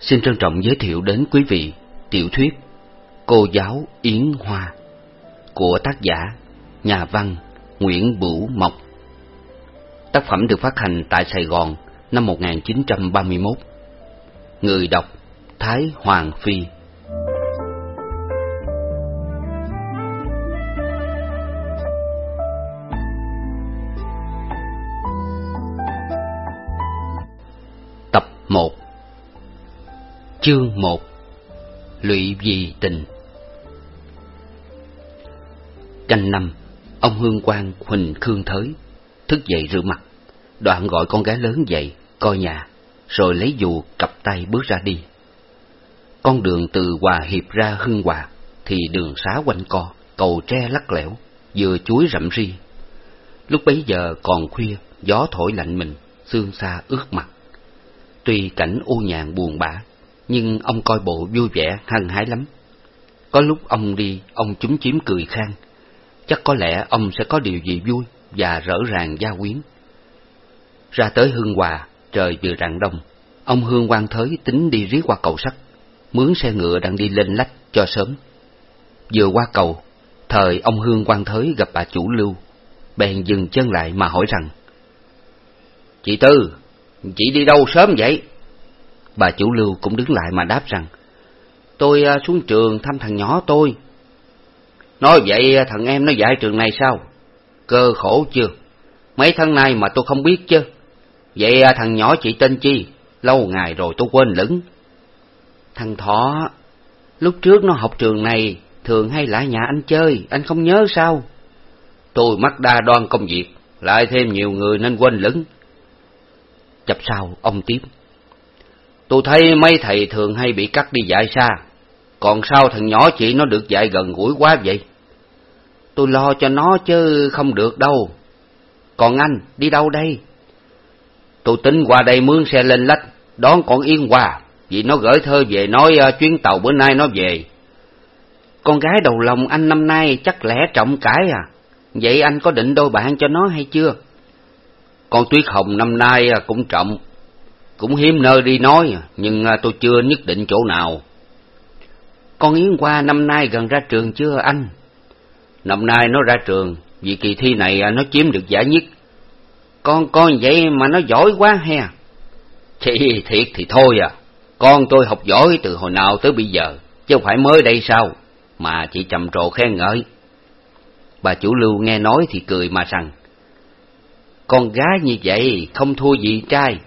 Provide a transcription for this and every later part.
Xin trân trọng giới thiệu đến quý vị tiểu thuyết Cô giáo Yến Hoa của tác giả nhà văn Nguyễn Bửu Mộc. Tác phẩm được phát hành tại Sài Gòn năm 1931. Người đọc Thái Hoàng Phi Chương 1 Lụy vì tình. Canh năm, Ông Hương Quang Huỳnh Khương Thới Thức dậy rửa mặt, Đoạn gọi con gái lớn dậy, Coi nhà, Rồi lấy dù cặp tay bước ra đi. Con đường từ Hòa Hiệp ra Hưng Hòa Thì đường xá quanh co, Cầu tre lắc lẻo Vừa chuối rậm ri. Lúc bấy giờ còn khuya, Gió thổi lạnh mình, xương xa ướt mặt. Tuy cảnh u nhàn buồn bã nhưng ông coi bộ vui vẻ hăng hái lắm. Có lúc ông đi, ông chúng chiếm cười khang. Chắc có lẽ ông sẽ có điều gì vui và rỡ ràng gia quyến. Ra tới Hương Hòa, trời vừa rạng đông, ông Hương Quang Thới tính đi riết qua cầu sắt, mướn xe ngựa đang đi lên lách cho sớm. Vừa qua cầu, thời ông Hương Quang Thới gặp bà chủ lưu, bèn dừng chân lại mà hỏi rằng, Chị Tư, chị đi đâu sớm vậy? Bà chủ lưu cũng đứng lại mà đáp rằng, Tôi à, xuống trường thăm thằng nhỏ tôi. Nói vậy à, thằng em nó dạy trường này sao? Cơ khổ chưa? Mấy tháng nay mà tôi không biết chứ. Vậy à, thằng nhỏ chị tên chi? Lâu ngày rồi tôi quên lửng. Thằng Thọ, lúc trước nó học trường này, thường hay lại nhà anh chơi, anh không nhớ sao? Tôi mắc đa đoan công việc, lại thêm nhiều người nên quên lửng. Chập sau, ông tiếp. Tôi thấy mấy thầy thường hay bị cắt đi dạy xa, còn sao thằng nhỏ chị nó được dạy gần gũi quá vậy? Tôi lo cho nó chứ không được đâu. Còn anh, đi đâu đây? Tôi tính qua đây mướn xe lên lách, đón con Yên Hòa, vì nó gửi thơ về nói uh, chuyến tàu bữa nay nó về. Con gái đầu lòng anh năm nay chắc lẽ trọng cái à? Vậy anh có định đôi bạn cho nó hay chưa? Con Tuyết Hồng năm nay ờ, cũng trọng, cũng hiếm nơi đi nói, nhưng à, tôi chưa nhất định chỗ nào. Con Yến qua năm nay gần ra trường chưa anh? Năm nay nó ra trường, vì kỳ thi này à, nó chiếm được giải nhất. Con con vậy mà nó giỏi quá he. Chị thiệt thì thôi à, con tôi học giỏi từ hồi nào tới bây giờ, chứ không phải mới đây sao, mà chị trầm trồ khen ngợi. Bà chủ lưu nghe nói thì cười mà rằng, con gái như vậy không thua gì trai.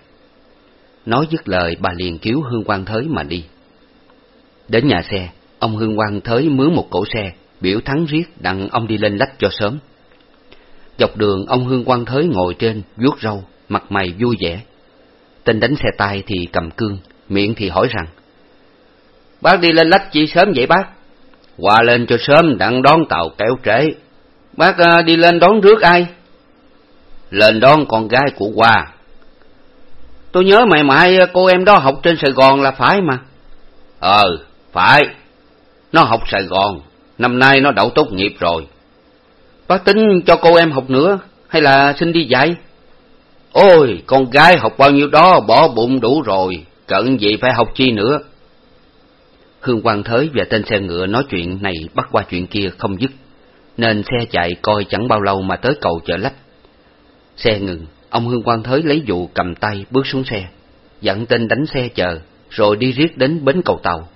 Nói dứt lời bà liền cứu Hương Quang Thới mà đi. Đến nhà xe, ông Hương Quang Thới mướn một cổ xe, biểu thắng riết đặng ông đi lên lách cho sớm. Dọc đường ông Hương Quang Thới ngồi trên, vuốt râu, mặt mày vui vẻ. Tên đánh xe tay thì cầm cương, miệng thì hỏi rằng, Bác đi lên lách chi sớm vậy bác? Qua lên cho sớm đặng đón tàu kéo trễ. Bác à, đi lên đón rước ai? Lên đón con gái của Hoa, Tôi nhớ mày mãi cô em đó học trên Sài Gòn là phải mà. Ờ, phải. Nó học Sài Gòn, năm nay nó đậu tốt nghiệp rồi. Bác tính cho cô em học nữa, hay là xin đi dạy? Ôi, con gái học bao nhiêu đó bỏ bụng đủ rồi, cận gì phải học chi nữa. Hương Quang Thới và tên xe ngựa nói chuyện này bắt qua chuyện kia không dứt, nên xe chạy coi chẳng bao lâu mà tới cầu chợ lách. Xe ngừng, Ông Hương Quang Thới lấy dụ cầm tay bước xuống xe, dặn tên đánh xe chờ, rồi đi riết đến bến cầu tàu.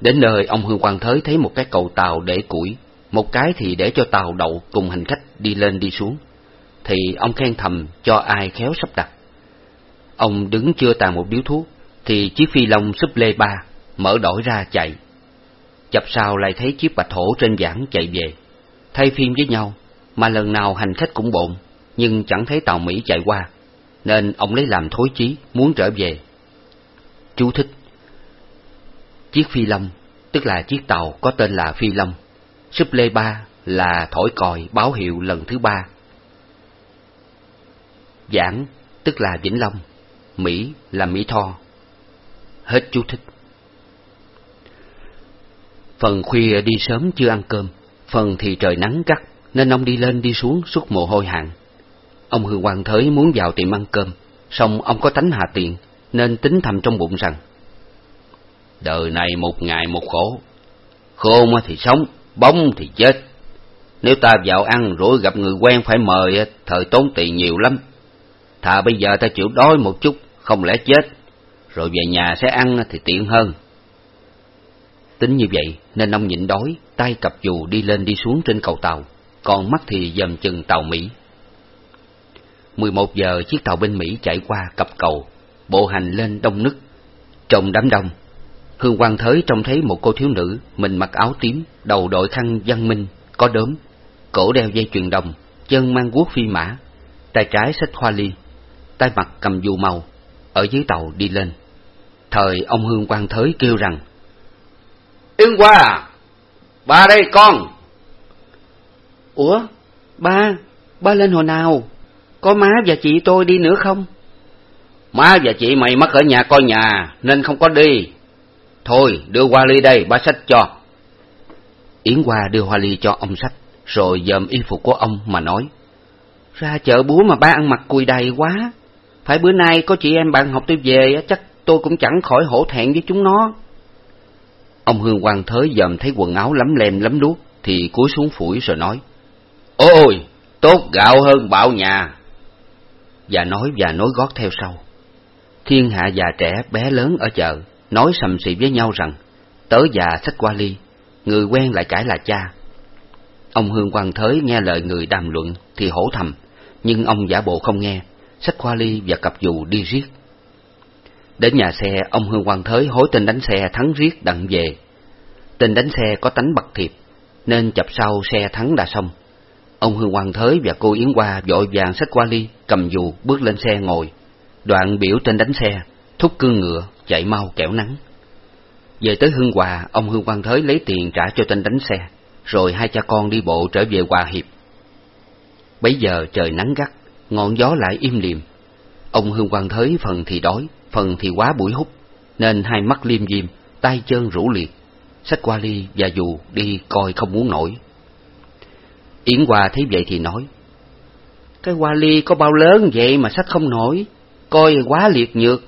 Đến nơi ông Hương Quang Thới thấy một cái cầu tàu để củi, một cái thì để cho tàu đậu cùng hành khách đi lên đi xuống, thì ông khen thầm cho ai khéo sắp đặt. Ông đứng chưa tàn một điếu thuốc, thì chiếc phi long súp lê ba mở đổi ra chạy. Chập sau lại thấy chiếc bạch hổ trên giảng chạy về, thay phim với nhau, mà lần nào hành khách cũng bộn nhưng chẳng thấy tàu Mỹ chạy qua, nên ông lấy làm thối chí muốn trở về. Chú thích Chiếc phi long, tức là chiếc tàu có tên là phi long, súp lê ba là thổi còi báo hiệu lần thứ ba. Giảng, tức là Vĩnh Long, Mỹ là Mỹ Tho. Hết chú thích. Phần khuya đi sớm chưa ăn cơm, phần thì trời nắng gắt, nên ông đi lên đi xuống suốt mồ hôi hạn. Ông Hương quan Thới muốn vào tiệm ăn cơm, song ông có tánh hạ tiện, nên tính thầm trong bụng rằng Đời này một ngày một khổ, khôn thì sống, bóng thì chết. Nếu ta vào ăn rồi gặp người quen phải mời, thời tốn tiền nhiều lắm. Thà bây giờ ta chịu đói một chút, không lẽ chết, rồi về nhà sẽ ăn thì tiện hơn. Tính như vậy nên ông nhịn đói, tay cặp dù đi lên đi xuống trên cầu tàu, còn mắt thì dầm chừng tàu Mỹ. 11 giờ chiếc tàu bên Mỹ chạy qua cặp cầu, bộ hành lên đông nức. Trong đám đông, Hương Quang Thới trông thấy một cô thiếu nữ, mình mặc áo tím, đầu đội khăn văn minh, có đốm, cổ đeo dây chuyền đồng, chân mang guốc phi mã, tay trái xách hoa ly, tay mặt cầm dù màu, ở dưới tàu đi lên. Thời ông Hương Quang Thới kêu rằng, Yến Hoa, ba đây con. Ủa, ba, ba lên hồi nào? Có má và chị tôi đi nữa không? Má và chị mày mất ở nhà coi nhà, nên không có đi. Thôi, đưa hoa ly đây, ba sách cho. Yến Hoa đưa hoa ly cho ông sách, rồi dòm y phục của ông mà nói. Ra chợ búa mà ba ăn mặc cùi đầy quá. Phải bữa nay có chị em bạn học tôi về, chắc tôi cũng chẳng khỏi hổ thẹn với chúng nó. Ông Hương Quang Thới dòm thấy quần áo lắm lem lắm luốc, thì cúi xuống phủi rồi nói. Ôi, tốt gạo hơn bạo nhà. Và nói và nối gót theo sau. Thiên hạ già trẻ bé lớn ở chợ, nói sầm xị với nhau rằng, tớ già sách qua ly, người quen lại cãi là cha. Ông Hương Quang Thới nghe lời người đàm luận thì hổ thầm, nhưng ông giả bộ không nghe, sách qua ly và cặp dù đi riết. Đến nhà xe, ông Hương Quang Thới hối tên đánh xe thắng riết đặng về. Tên đánh xe có tánh bậc thiệp, nên chập sau xe thắng đã xong. Ông Hương Quang Thới và cô Yến Hoa vội vàng xách qua ly, cầm dù, bước lên xe ngồi. Đoạn biểu tên đánh xe, thúc cương ngựa, chạy mau kẻo nắng. Về tới Hương Hòa, ông Hương Quang Thới lấy tiền trả cho tên đánh xe, rồi hai cha con đi bộ trở về Hòa Hiệp. Bấy giờ trời nắng gắt, ngọn gió lại im liềm. Ông Hương Quang Thới phần thì đói, phần thì quá buổi hút, nên hai mắt liêm diêm, tay chân rũ liệt, xách qua ly và dù đi coi không muốn nổi. Yến Hòa thấy vậy thì nói, Cái hoa ly có bao lớn vậy mà sách không nổi, coi quá liệt nhược.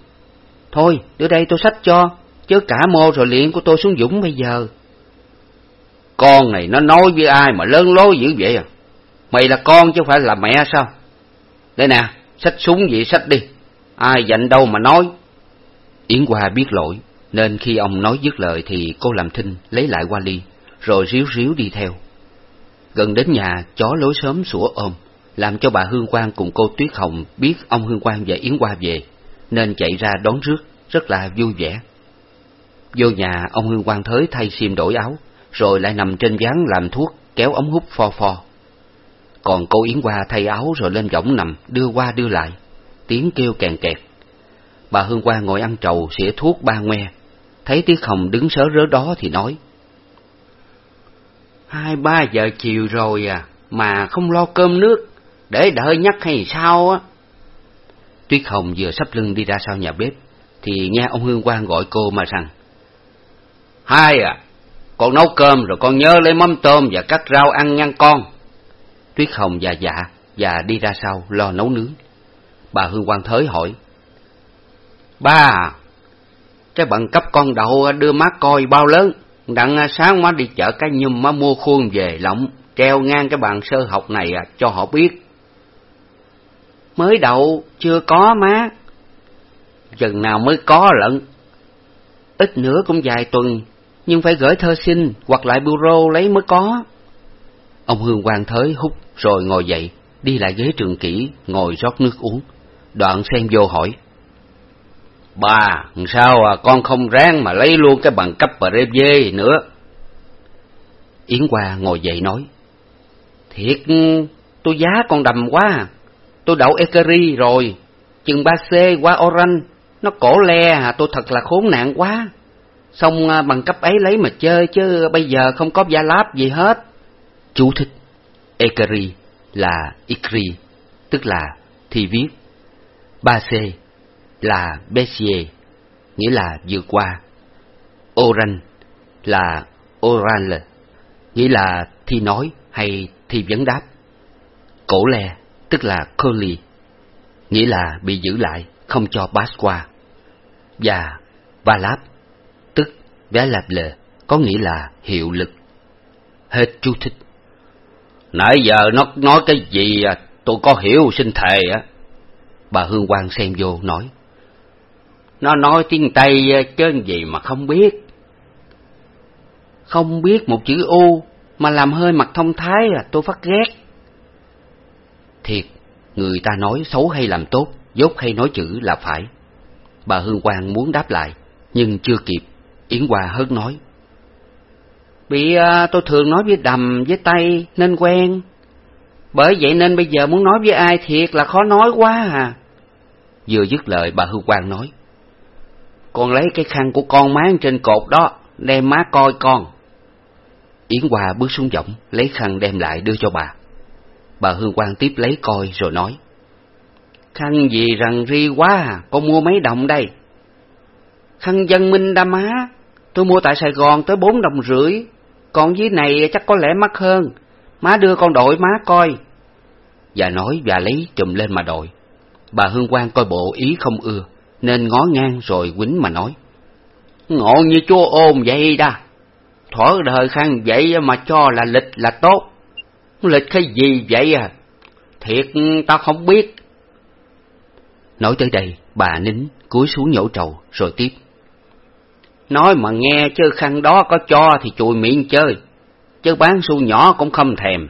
Thôi, đưa đây tôi sách cho, chứ cả mô rồi liền của tôi xuống Dũng bây giờ. Con này nó nói với ai mà lớn lối dữ vậy à? Mày là con chứ phải là mẹ sao? Đây nè, sách súng vậy sách đi, ai dành đâu mà nói. Yến Hoa biết lỗi, nên khi ông nói dứt lời thì cô làm thinh lấy lại qua ly, rồi ríu ríu đi theo. Gần đến nhà, chó lối sớm sủa ôm, làm cho bà Hương Quang cùng cô Tuyết Hồng biết ông Hương Quang và Yến Hoa về, nên chạy ra đón rước, rất là vui vẻ. Vô nhà, ông Hương Quang Thới thay xiêm đổi áo, rồi lại nằm trên ván làm thuốc, kéo ống hút pho pho. Còn cô Yến Hoa thay áo rồi lên võng nằm, đưa qua đưa lại, tiếng kêu kèn kẹt. Bà Hương Hoa ngồi ăn trầu, xỉa thuốc ba ngoe, thấy Tiết Hồng đứng sớ rớ đó thì nói. Hai ba giờ chiều rồi à, mà không lo cơm nước, để đợi nhắc hay sao á. Tuyết Hồng vừa sắp lưng đi ra sau nhà bếp, thì nghe ông Hương Quang gọi cô mà rằng. Hai à, con nấu cơm rồi con nhớ lấy mắm tôm và cắt rau ăn nha con. Tuyết Hồng già dạ và đi ra sau lo nấu nướng. Bà Hương Quang Thới hỏi. Ba à, cái bằng cấp con đậu đưa má coi bao lớn, đặng à, sáng má đi chợ cái nhum má mua khuôn về lộng, treo ngang cái bàn sơ học này à, cho họ biết. Mới đậu, chưa có má. Chừng nào mới có lận. Ít nữa cũng vài tuần, nhưng phải gửi thơ xin hoặc lại bureau lấy mới có. Ông Hương quan Thới hút rồi ngồi dậy, đi lại ghế trường kỹ, ngồi rót nước uống. Đoạn xen vô hỏi. Bà, sao à, con không ráng mà lấy luôn cái bằng cấp bà dê nữa? Yến Hoa ngồi dậy nói. Thiệt, tôi giá con đầm quá. À. Tôi đậu Ekeri rồi, chừng ba c qua Oran, nó cổ le à, tôi thật là khốn nạn quá. Xong à, bằng cấp ấy lấy mà chơi chứ bây giờ không có gia láp gì hết. Chú thích Ekeri là Ikri, tức là thi viết. ba c là Bessier, nghĩa là vượt qua. Oran là Oral, nghĩa là thi nói hay thi vấn đáp. Cổ le, tức là Curly, nghĩa là bị giữ lại, không cho pass qua. Và Valap, tức Valable, có nghĩa là hiệu lực. Hết chú thích. Nãy giờ nó nói cái gì à? tôi có hiểu xin thề á. Bà Hương Quang xem vô nói. Nó nói tiếng Tây ờ, chứ gì mà không biết. Không biết một chữ U mà làm hơi mặt thông thái là tôi phát ghét. Thiệt, người ta nói xấu hay làm tốt, dốt hay nói chữ là phải. Bà Hương Quang muốn đáp lại, nhưng chưa kịp, Yến Hoa hớt nói. Bị à, tôi thường nói với đầm với tay nên quen. Bởi vậy nên bây giờ muốn nói với ai thiệt là khó nói quá à. Vừa dứt lời bà Hương Quang nói. Con lấy cái khăn của con máng trên cột đó, đem má coi con. Yến Hoa bước xuống giọng, lấy khăn đem lại đưa cho bà. Bà Hương Quang tiếp lấy coi rồi nói. Khăn gì rằng ri quá à, con mua mấy đồng đây? Khăn dân minh đa má, tôi mua tại Sài Gòn tới bốn đồng rưỡi, còn dưới này chắc có lẽ mắc hơn, má đưa con đội má coi. Và nói và lấy chùm lên mà đội. Bà Hương Quang coi bộ ý không ưa, nên ngó ngang rồi quýnh mà nói. Ngộ như chúa ôm vậy đó, thỏa đời khăn vậy mà cho là lịch là tốt. Lịch cái gì vậy à? Thiệt tao không biết. Nói tới đây, bà nín, cúi xuống nhổ trầu, rồi tiếp. Nói mà nghe chứ khăn đó có cho thì chùi miệng chơi, chứ bán xu nhỏ cũng không thèm.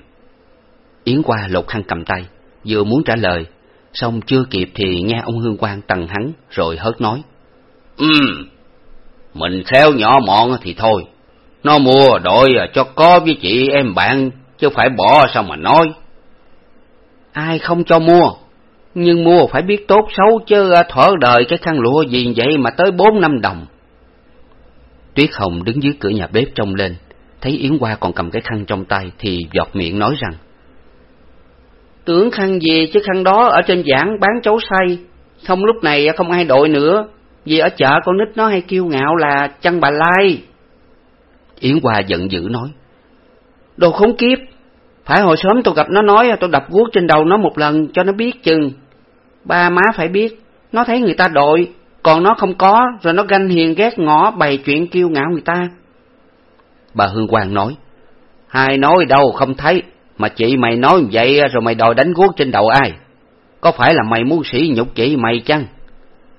Yến qua lột khăn cầm tay, vừa muốn trả lời, xong chưa kịp thì nghe ông Hương Quang tầng hắn, rồi hớt nói. Ừm, mình khéo nhỏ mọn thì thôi, nó mua đội cho có với chị em bạn, chứ phải bỏ sao mà nói. Ai không cho mua, nhưng mua phải biết tốt xấu chứ thở đời cái khăn lụa gì vậy mà tới bốn năm đồng. Tuyết Hồng đứng dưới cửa nhà bếp trông lên, thấy Yến Hoa còn cầm cái khăn trong tay thì giọt miệng nói rằng Tưởng khăn gì chứ khăn đó ở trên giảng bán chấu say, không lúc này không ai đội nữa, vì ở chợ con nít nó hay kiêu ngạo là chăn bà lai. Yến Hoa giận dữ nói Đồ khốn kiếp, phải hồi sớm tôi gặp nó nói tôi đập guốc trên đầu nó một lần cho nó biết chừng. Ba má phải biết, nó thấy người ta đội, còn nó không có, rồi nó ganh hiền ghét ngõ bày chuyện kiêu ngạo người ta. Bà Hương Quang nói, Hai nói đâu không thấy, mà chị mày nói vậy rồi mày đòi đánh guốc trên đầu ai? Có phải là mày muốn sỉ nhục chị mày chăng?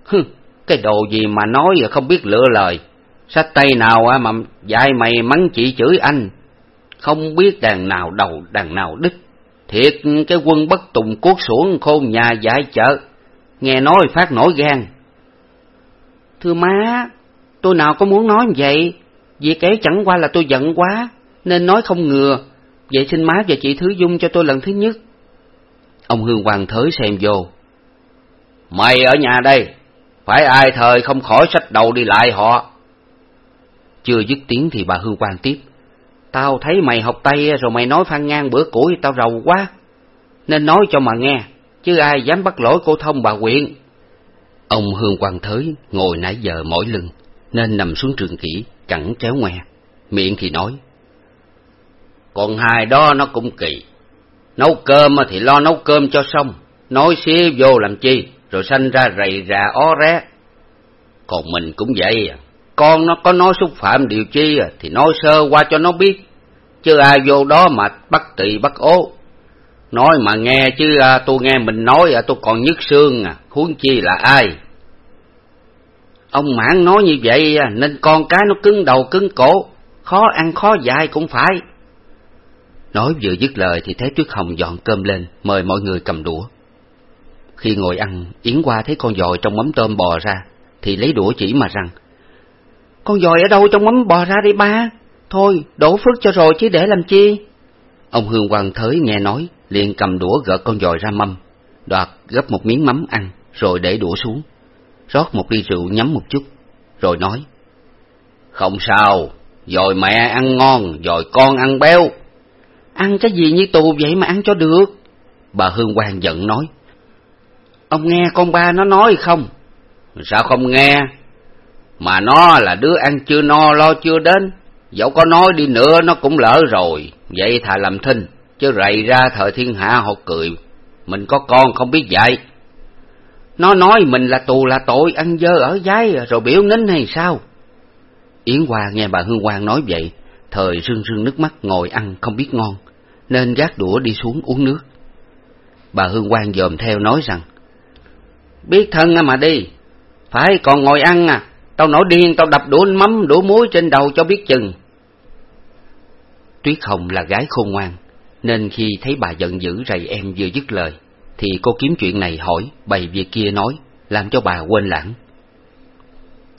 Hừ, cái đồ gì mà nói không biết lựa lời. Sách tay nào mà dạy mày mắng chị chửi anh. Không biết đàn nào đầu đàn nào đứt. Thiệt cái quân bất tùng cuốc xuống khôn nhà dạy chợ. Nghe nói phát nổi gan. Thưa má, tôi nào có muốn nói vậy. Việc ấy chẳng qua là tôi giận quá, nên nói không ngừa. Vậy xin má và chị Thứ Dung cho tôi lần thứ nhất. Ông Hương Hoàng thới xem vô. Mày ở nhà đây, phải ai thời không khỏi sách đầu đi lại họ. Chưa dứt tiếng thì bà Hương Hoàng tiếp. Tao thấy mày học Tây rồi mày nói phan ngang bữa củi tao rầu quá. Nên nói cho mà nghe, chứ ai dám bắt lỗi cô thông bà quyện. Ông Hương Hoàng Thới ngồi nãy giờ mỏi lưng, nên nằm xuống trường kỹ, cẳng chéo ngoe. Miệng thì nói. Còn hai đó nó cũng kỳ. Nấu cơm thì lo nấu cơm cho xong, nói xía vô làm chi, rồi sanh ra rầy rà ó ré. Còn mình cũng vậy à con nó có nói xúc phạm điều chi à, thì nói sơ qua cho nó biết, chứ ai vô đó mà bắt tỳ bắt ố. Nói mà nghe chứ à, tôi nghe mình nói à, tôi còn nhức xương à, huống chi là ai. Ông mãn nói như vậy à, nên con cái nó cứng đầu cứng cổ, khó ăn khó dạy cũng phải. Nói vừa dứt lời thì thấy Tuyết Hồng dọn cơm lên, mời mọi người cầm đũa. Khi ngồi ăn, Yến Hoa thấy con dòi trong mắm tôm bò ra, thì lấy đũa chỉ mà rằng, con dòi ở đâu trong mắm bò ra đây ba? Thôi, đổ phước cho rồi chứ để làm chi? Ông Hương Hoàng Thới nghe nói, liền cầm đũa gỡ con dòi ra mâm, đoạt gấp một miếng mắm ăn, rồi để đũa xuống, rót một ly rượu nhắm một chút, rồi nói. Không sao, dòi mẹ ăn ngon, dòi con ăn béo. Ăn cái gì như tù vậy mà ăn cho được? Bà Hương Quang giận nói. Ông nghe con ba nó nói không? Sao không nghe? Mà nó là đứa ăn chưa no lo chưa đến, dẫu có nói đi nữa nó cũng lỡ rồi, vậy thà làm thinh. chứ rầy ra thời thiên hạ họ cười. Mình có con không biết dạy. Nó nói mình là tù là tội, ăn dơ ở giấy rồi biểu nín hay sao? Yến Hoa nghe bà Hương Quang nói vậy, thời rưng rưng nước mắt ngồi ăn không biết ngon, nên gác đũa đi xuống uống nước. Bà Hương Quang dòm theo nói rằng, Biết thân à mà đi, phải còn ngồi ăn à, tao nổi điên tao đập đũa mắm đũa muối trên đầu cho biết chừng. Tuyết Hồng là gái khôn ngoan, nên khi thấy bà giận dữ rầy em vừa dứt lời, thì cô kiếm chuyện này hỏi, bày việc kia nói, làm cho bà quên lãng.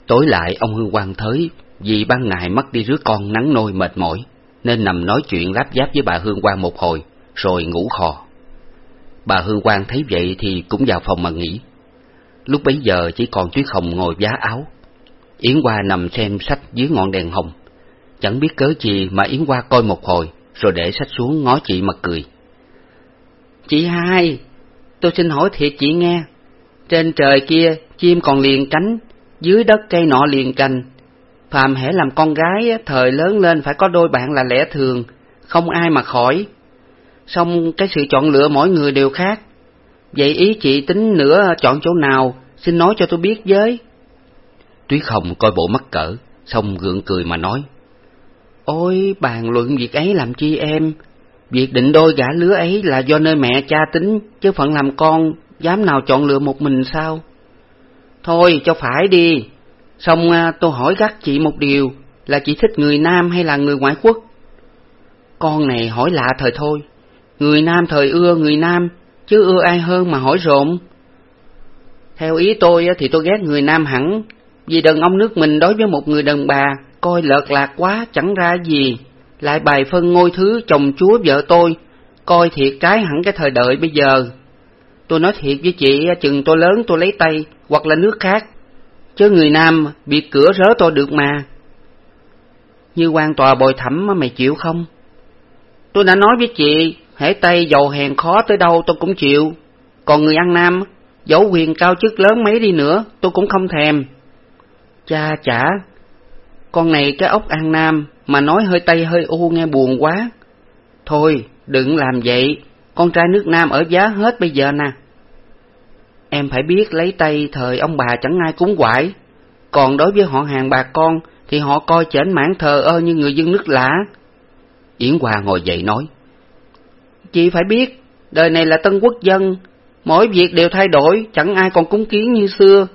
Tối lại ông Hương Quang thới vì ban ngày mất đi rước con nắng nôi mệt mỏi, nên nằm nói chuyện láp giáp với bà Hương Quang một hồi, rồi ngủ khò. Bà Hương Quang thấy vậy thì cũng vào phòng mà nghỉ. Lúc bấy giờ chỉ còn Tuyết Hồng ngồi giá áo. Yến Hoa nằm xem sách dưới ngọn đèn hồng. Chẳng biết cớ gì mà Yến Hoa coi một hồi, rồi để sách xuống ngó chị mà cười. Chị hai, tôi xin hỏi thiệt chị nghe. Trên trời kia, chim còn liền cánh, dưới đất cây nọ liền cành. Phàm hễ làm con gái, thời lớn lên phải có đôi bạn là lẽ thường, không ai mà khỏi. Xong cái sự chọn lựa mỗi người đều khác. Vậy ý chị tính nữa chọn chỗ nào, xin nói cho tôi biết với. Tuyết Hồng coi bộ mắc cỡ, xong gượng cười mà nói. Ôi, bàn luận việc ấy làm chi em? Việc định đôi gã lứa ấy là do nơi mẹ cha tính, chứ phận làm con, dám nào chọn lựa một mình sao? Thôi, cho phải đi. Xong à, tôi hỏi gắt chị một điều, là chị thích người Nam hay là người ngoại quốc? Con này hỏi lạ thời thôi. Người Nam thời ưa người Nam, chứ ưa ai hơn mà hỏi rộn. Theo ý tôi à, thì tôi ghét người Nam hẳn, vì đàn ông nước mình đối với một người đàn bà, coi lợt lạc quá chẳng ra gì, lại bài phân ngôi thứ chồng chúa vợ tôi, coi thiệt cái hẳn cái thời đợi bây giờ. Tôi nói thiệt với chị, à, chừng tôi lớn tôi lấy tay, hoặc là nước khác, chứ người Nam bị cửa rớ tôi được mà. Như quan tòa bồi thẩm mày chịu không? Tôi đã nói với chị, hễ tay dầu hèn khó tới đâu tôi cũng chịu. Còn người ăn Nam, dẫu quyền cao chức lớn mấy đi nữa, tôi cũng không thèm. Cha chả, con này cái ốc ăn Nam, mà nói hơi Tây hơi U nghe buồn quá. Thôi, đừng làm vậy, con trai nước Nam ở giá hết bây giờ nè. Em phải biết lấy tay thời ông bà chẳng ai cúng quải, còn đối với họ hàng bà con thì họ coi chảnh mãn thờ ơ như người dân nước lã. Yến Hoa ngồi dậy nói. Chị phải biết, đời này là tân quốc dân, mỗi việc đều thay đổi, chẳng ai còn cúng kiến như xưa.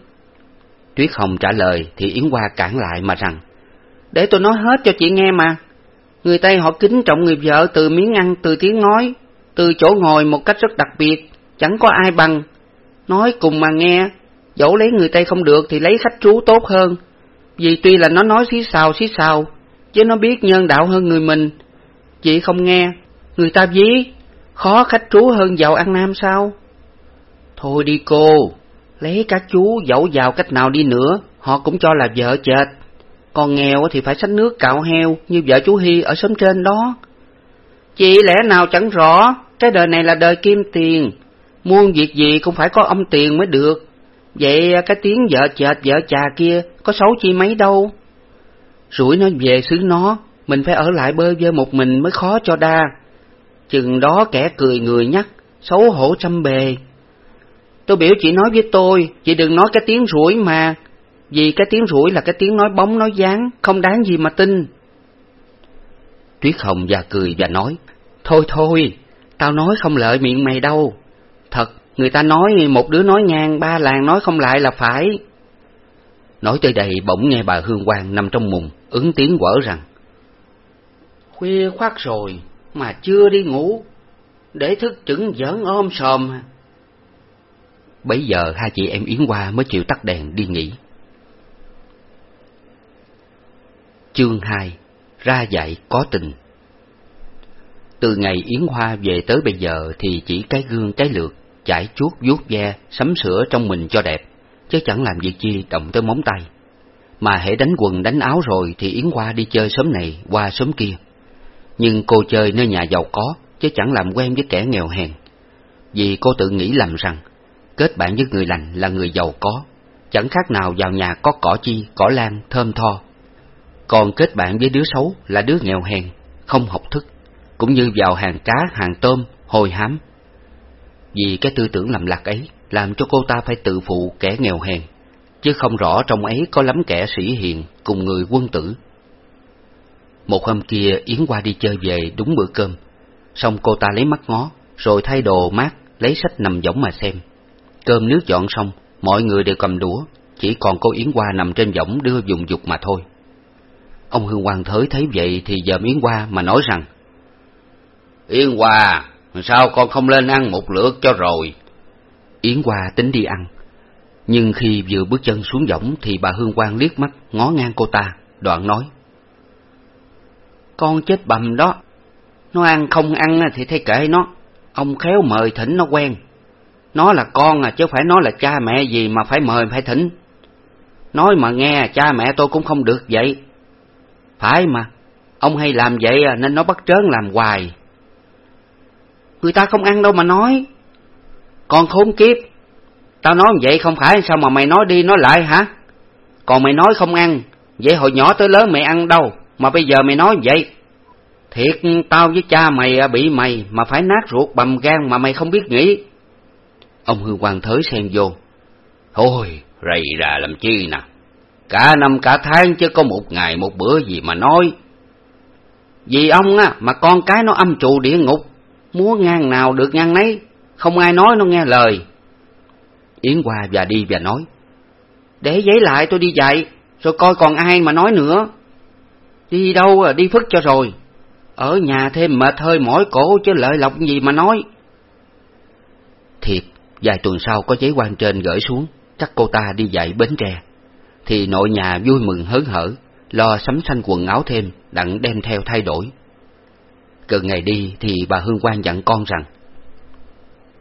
Tuyết Hồng trả lời thì Yến Hoa cản lại mà rằng. Để tôi nói hết cho chị nghe mà. Người Tây họ kính trọng người vợ từ miếng ăn, từ tiếng nói, từ chỗ ngồi một cách rất đặc biệt, chẳng có ai bằng. Nói cùng mà nghe, dẫu lấy người Tây không được thì lấy khách trú tốt hơn. Vì tuy là nó nói xí xào xí xào, chứ nó biết nhân đạo hơn người mình. Chị không nghe, người ta dí, khó khách trú hơn giàu ăn nam sao? Thôi đi cô, lấy các chú dẫu giàu cách nào đi nữa, họ cũng cho là vợ chệt. Còn nghèo thì phải xách nước cạo heo như vợ chú Hy ở xóm trên đó. Chị lẽ nào chẳng rõ, cái đời này là đời kim tiền, muôn việc gì cũng phải có ông tiền mới được. Vậy à, cái tiếng vợ chệt vợ chà kia có xấu chi mấy đâu. Rủi nó về xứ nó, mình phải ở lại bơ vơ một mình mới khó cho đa. Chừng đó kẻ cười người nhắc, xấu hổ trăm bề. Tôi biểu chị nói với tôi, chị đừng nói cái tiếng rủi mà, vì cái tiếng rủi là cái tiếng nói bóng nói dáng, không đáng gì mà tin. Tuyết Hồng già cười và nói, Thôi thôi, tao nói không lợi miệng mày đâu. Thật, người ta nói một đứa nói ngang, ba làng nói không lại là phải. Nói tới đây bỗng nghe bà Hương Quang nằm trong mùng, ứng tiếng quở rằng, Khuya khoát rồi, mà chưa đi ngủ, để thức chừng giỡn ôm sòm. Bấy giờ hai chị em Yến Hoa mới chịu tắt đèn đi nghỉ. Chương 2 Ra dạy có tình từ ngày Yến Hoa về tới bây giờ thì chỉ cái gương cái lượt, chải chuốt vuốt ve, sắm sửa trong mình cho đẹp, chứ chẳng làm việc chi động tới móng tay. Mà hễ đánh quần đánh áo rồi thì Yến Hoa đi chơi sớm này qua sớm kia. Nhưng cô chơi nơi nhà giàu có, chứ chẳng làm quen với kẻ nghèo hèn. Vì cô tự nghĩ lầm rằng, kết bạn với người lành là người giàu có, chẳng khác nào vào nhà có cỏ chi, cỏ lan, thơm tho, còn kết bạn với đứa xấu là đứa nghèo hèn, không học thức, cũng như vào hàng cá, hàng tôm, hồi hám. Vì cái tư tưởng lầm lạc ấy làm cho cô ta phải tự phụ kẻ nghèo hèn, chứ không rõ trong ấy có lắm kẻ sĩ hiền cùng người quân tử. Một hôm kia Yến qua đi chơi về đúng bữa cơm, xong cô ta lấy mắt ngó, rồi thay đồ mát, lấy sách nằm võng mà xem. Cơm nước dọn xong, mọi người đều cầm đũa, chỉ còn cô Yến Hoa nằm trên võng đưa dùng dục mà thôi. Ông Hương Hoàng Thới thấy vậy thì dòm Yến Hoa mà nói rằng Yến Hoa, sao con không lên ăn một lượt cho rồi? Yến Hoa tính đi ăn, nhưng khi vừa bước chân xuống võng thì bà Hương Quang liếc mắt ngó ngang cô ta, đoạn nói Con chết bầm đó, nó ăn không ăn thì thấy kệ nó, ông khéo mời thỉnh nó quen. Nó là con à, chứ phải nói là cha mẹ gì mà phải mời phải thỉnh. Nói mà nghe, cha mẹ tôi cũng không được vậy. Phải mà, ông hay làm vậy à, nên nó bắt trớn làm hoài. Người ta không ăn đâu mà nói. Con khốn kiếp, tao nói vậy không phải sao mà mày nói đi nói lại hả? Còn mày nói không ăn, vậy hồi nhỏ tới lớn mày ăn đâu, mà bây giờ mày nói vậy. Thiệt tao với cha mày à, bị mày mà phải nát ruột bầm gan mà mày không biết nghĩ. Ông Hương hoàng Thới xen vô. Thôi, rầy ra làm chi nè. Cả năm cả tháng chứ có một ngày một bữa gì mà nói. Vì ông á, mà con cái nó âm trụ địa ngục, múa ngang nào được ngang nấy, không ai nói nó nghe lời. Yến qua và đi và nói. Để giấy lại tôi đi dạy, rồi coi còn ai mà nói nữa. Đi đâu à, đi phức cho rồi. Ở nhà thêm mệt hơi mỏi cổ chứ lợi lộc gì mà nói. Thiệt, vài tuần sau có giấy quan trên gửi xuống, chắc cô ta đi dạy Bến Tre. Thì nội nhà vui mừng hớn hở, lo sắm xanh quần áo thêm, đặng đem theo thay đổi. Gần ngày đi thì bà Hương Quang dặn con rằng,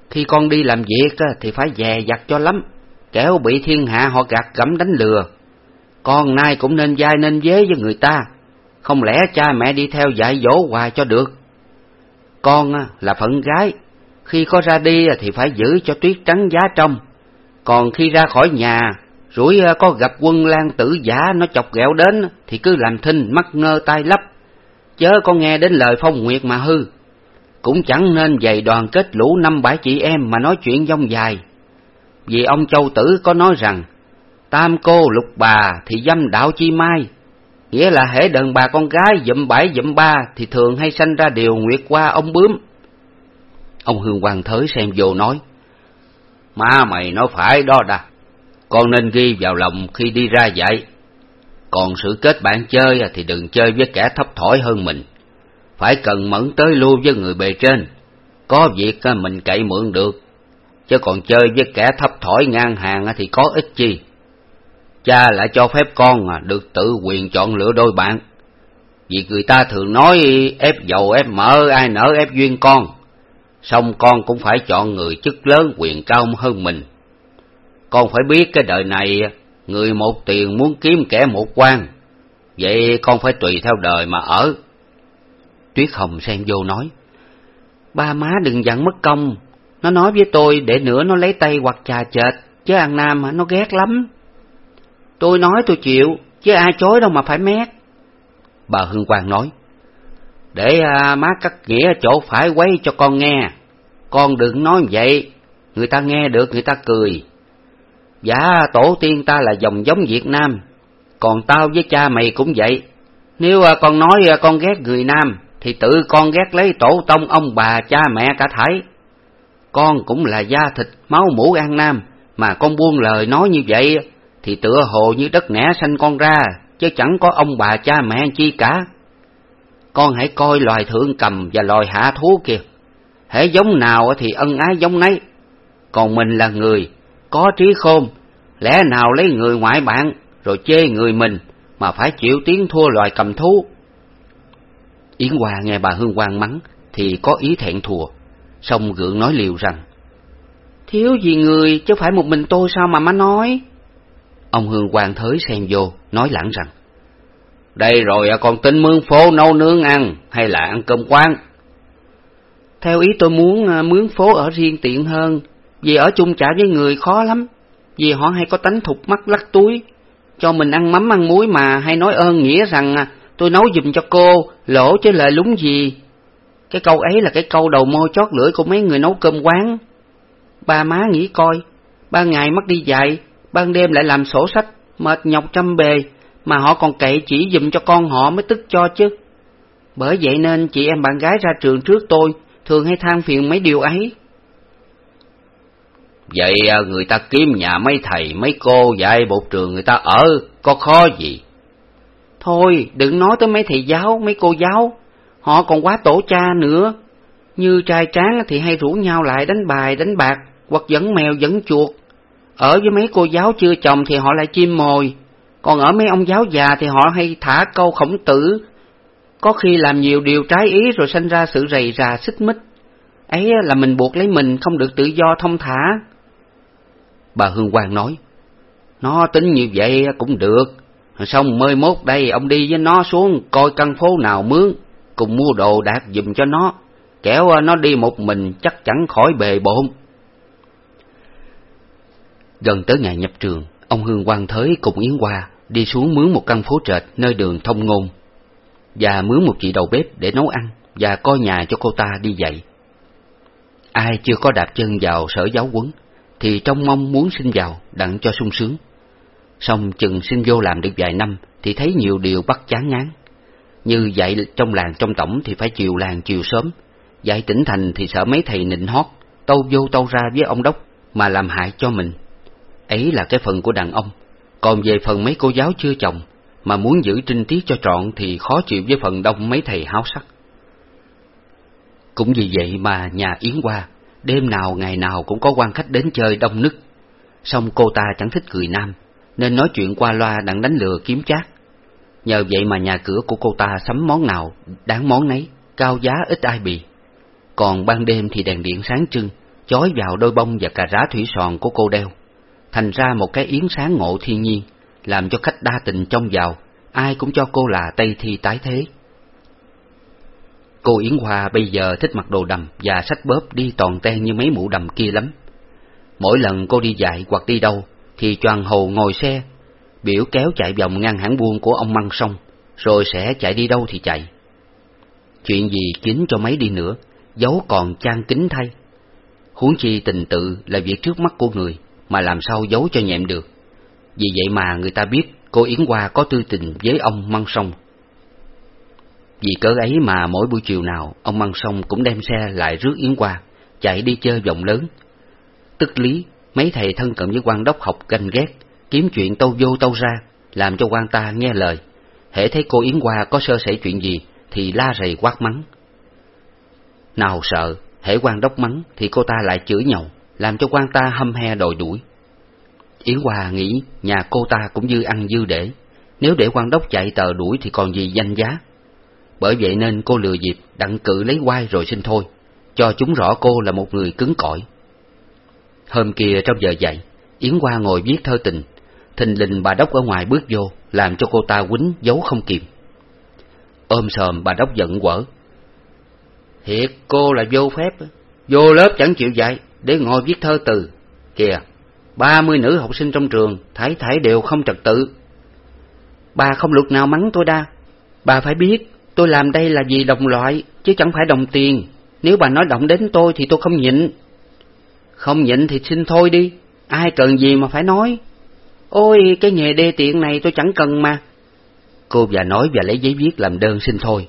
Khi con đi làm việc thì phải dè dặt cho lắm, kẻo bị thiên hạ họ gạt gẫm đánh lừa. Con nay cũng nên dai nên dế với người ta, không lẽ cha mẹ đi theo dạy dỗ hoài cho được. Con là phận gái, khi có ra đi thì phải giữ cho tuyết trắng giá trong, còn khi ra khỏi nhà, rủi có gặp quân lan tử giả nó chọc ghẹo đến thì cứ làm thinh mắt ngơ tai lấp, chớ có nghe đến lời phong nguyệt mà hư. Cũng chẳng nên dày đoàn kết lũ năm bảy chị em mà nói chuyện dông dài. Vì ông Châu Tử có nói rằng, tam cô lục bà thì dâm đạo chi mai, nghĩa là hễ đàn bà con gái dụm bảy dụm ba thì thường hay sanh ra điều nguyệt qua ông bướm. Ông Hương Hoàng Thới xem vô nói, Má mày nói phải đó đà, con nên ghi vào lòng khi đi ra dạy. Còn sự kết bạn chơi thì đừng chơi với kẻ thấp thỏi hơn mình. Phải cần mẫn tới lưu với người bề trên, có việc mình cậy mượn được, chứ còn chơi với kẻ thấp thỏi ngang hàng thì có ích chi cha lại cho phép con à, được tự quyền chọn lựa đôi bạn. Vì người ta thường nói ép dầu ép mỡ ai nỡ ép duyên con, xong con cũng phải chọn người chức lớn quyền cao hơn mình. Con phải biết cái đời này người một tiền muốn kiếm kẻ một quan, vậy con phải tùy theo đời mà ở. Tuyết Hồng xen vô nói, ba má đừng dặn mất công, nó nói với tôi để nữa nó lấy tay hoặc trà chệt, chứ ăn nam nó ghét lắm. Tôi nói tôi chịu, chứ ai chối đâu mà phải mét. Bà Hương Quang nói, để à, má cắt nghĩa chỗ phải quấy cho con nghe. Con đừng nói vậy, người ta nghe được người ta cười. Dạ tổ tiên ta là dòng giống Việt Nam, còn tao với cha mày cũng vậy. Nếu à, con nói à, con ghét người Nam, thì tự con ghét lấy tổ tông ông bà cha mẹ cả thảy. Con cũng là da thịt máu mũ An Nam, mà con buông lời nói như vậy thì tựa hồ như đất nẻ sanh con ra, chứ chẳng có ông bà cha mẹ chi cả. Con hãy coi loài thượng cầm và loài hạ thú kìa. Hễ giống nào thì ân ái giống nấy. Còn mình là người, có trí khôn, lẽ nào lấy người ngoại bạn rồi chê người mình mà phải chịu tiếng thua loài cầm thú. Yến Hòa nghe bà Hương Quang mắng thì có ý thẹn thùa, xong gượng nói liều rằng Thiếu gì người chứ phải một mình tôi sao mà má nói. Ông Hương quan thới xen vô, nói lãng rằng, Đây rồi à, còn con tính mướn phố nấu nướng ăn, hay là ăn cơm quán? Theo ý tôi muốn à, mướn phố ở riêng tiện hơn, vì ở chung chả với người khó lắm, vì họ hay có tánh thục mắt lắc túi, cho mình ăn mắm ăn muối mà hay nói ơn nghĩa rằng à, tôi nấu giùm cho cô, lỗ chứ lời lúng gì. Cái câu ấy là cái câu đầu môi chót lưỡi của mấy người nấu cơm quán. Ba má nghĩ coi, ban ngày mất đi dạy, ban đêm lại làm sổ sách, mệt nhọc trăm bề, mà họ còn cậy chỉ dùm cho con họ mới tức cho chứ. Bởi vậy nên chị em bạn gái ra trường trước tôi thường hay than phiền mấy điều ấy. Vậy à, người ta kiếm nhà mấy thầy, mấy cô dạy bộ trường người ta ở, có khó gì? Thôi, đừng nói tới mấy thầy giáo, mấy cô giáo, họ còn quá tổ cha nữa. Như trai tráng thì hay rủ nhau lại đánh bài, đánh bạc, hoặc dẫn mèo, dẫn chuột. Ở với mấy cô giáo chưa chồng thì họ lại chim mồi, còn ở mấy ông giáo già thì họ hay thả câu khổng tử, có khi làm nhiều điều trái ý rồi sanh ra sự rầy rà xích mích. Ấy là mình buộc lấy mình không được tự do thông thả. Bà Hương Quang nói, nó tính như vậy cũng được, xong mơi mốt đây ông đi với nó xuống coi căn phố nào mướn, cùng mua đồ đạt dùm cho nó, kéo à, nó đi một mình chắc chắn khỏi bề bộn. Gần tới ngày nhập trường, ông Hương Quang Thới cùng Yến Hoa đi xuống mướn một căn phố trệt nơi đường thông ngôn, và mướn một chị đầu bếp để nấu ăn và coi nhà cho cô ta đi dạy. Ai chưa có đạp chân vào sở giáo quấn, thì trong mong muốn xin vào đặng cho sung sướng. Xong chừng xin vô làm được vài năm thì thấy nhiều điều bắt chán ngán. Như dạy trong làng trong tổng thì phải chiều làng chiều sớm, dạy tỉnh thành thì sợ mấy thầy nịnh hót, tâu vô tâu ra với ông đốc mà làm hại cho mình. Ấy là cái phần của đàn ông, còn về phần mấy cô giáo chưa chồng, mà muốn giữ trinh tiết cho trọn thì khó chịu với phần đông mấy thầy háo sắc. Cũng vì vậy mà nhà Yến Hoa, đêm nào ngày nào cũng có quan khách đến chơi đông nức. Xong cô ta chẳng thích cười nam, nên nói chuyện qua loa đặng đánh lừa kiếm chát. Nhờ vậy mà nhà cửa của cô ta sắm món nào, đáng món nấy, cao giá ít ai bì. Còn ban đêm thì đèn điện sáng trưng, chói vào đôi bông và cà rá thủy sòn của cô đeo. Thành ra một cái yến sáng ngộ thiên nhiên, làm cho khách đa tình trong vào, ai cũng cho cô là Tây Thi tái thế. Cô Yến Hoa bây giờ thích mặc đồ đầm và sách bóp đi toàn ten như mấy mũ đầm kia lắm. Mỗi lần cô đi dạy hoặc đi đâu, thì choàng hầu ngồi xe, biểu kéo chạy vòng ngang hãng buôn của ông Măng Sông, rồi sẽ chạy đi đâu thì chạy. Chuyện gì kín cho mấy đi nữa, giấu còn trang kính thay. Huống chi tình tự là việc trước mắt của người, mà làm sao giấu cho nhẹm được. Vì vậy mà người ta biết cô Yến Hoa có tư tình với ông Măng Sông. Vì cớ ấy mà mỗi buổi chiều nào, ông Măng Sông cũng đem xe lại rước Yến Qua chạy đi chơi vòng lớn. Tức lý, mấy thầy thân cận với quan đốc học ganh ghét, kiếm chuyện tâu vô tâu ra, làm cho quan ta nghe lời. Hễ thấy cô Yến Hoa có sơ sẩy chuyện gì, thì la rầy quát mắng. Nào sợ, hễ quan đốc mắng thì cô ta lại chửi nhậu, làm cho quan ta hâm he đòi đuổi. Yến Hòa nghĩ nhà cô ta cũng dư ăn dư để, nếu để quan đốc chạy tờ đuổi thì còn gì danh giá. Bởi vậy nên cô lừa dịp đặng cự lấy quai rồi xin thôi, cho chúng rõ cô là một người cứng cỏi. Hôm kia trong giờ dạy, Yến Hoa ngồi viết thơ tình, thình lình bà đốc ở ngoài bước vô, làm cho cô ta quýnh giấu không kịp. Ôm sờm bà đốc giận quở. Thiệt cô là vô phép, vô lớp chẳng chịu dạy, để ngồi viết thơ từ. Kìa, ba mươi nữ học sinh trong trường, thái thái đều không trật tự. Bà không luật nào mắng tôi đa. Bà phải biết, tôi làm đây là vì đồng loại, chứ chẳng phải đồng tiền. Nếu bà nói động đến tôi thì tôi không nhịn. Không nhịn thì xin thôi đi, ai cần gì mà phải nói. Ôi, cái nghề đê tiện này tôi chẳng cần mà. Cô già nói và lấy giấy viết làm đơn xin thôi.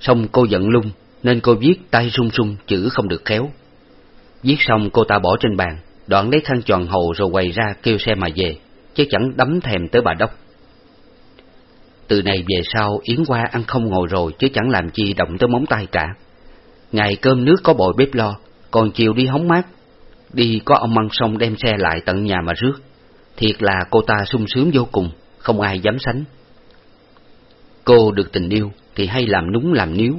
Xong cô giận lung, nên cô viết tay run run chữ không được khéo. Viết xong cô ta bỏ trên bàn, đoạn lấy khăn tròn hầu rồi quay ra kêu xe mà về, chứ chẳng đấm thèm tới bà đốc. Từ này về sau Yến Hoa ăn không ngồi rồi chứ chẳng làm chi động tới móng tay cả. Ngày cơm nước có bồi bếp lo, còn chiều đi hóng mát, đi có ông măng sông đem xe lại tận nhà mà rước. Thiệt là cô ta sung sướng vô cùng, không ai dám sánh. Cô được tình yêu thì hay làm núng làm níu.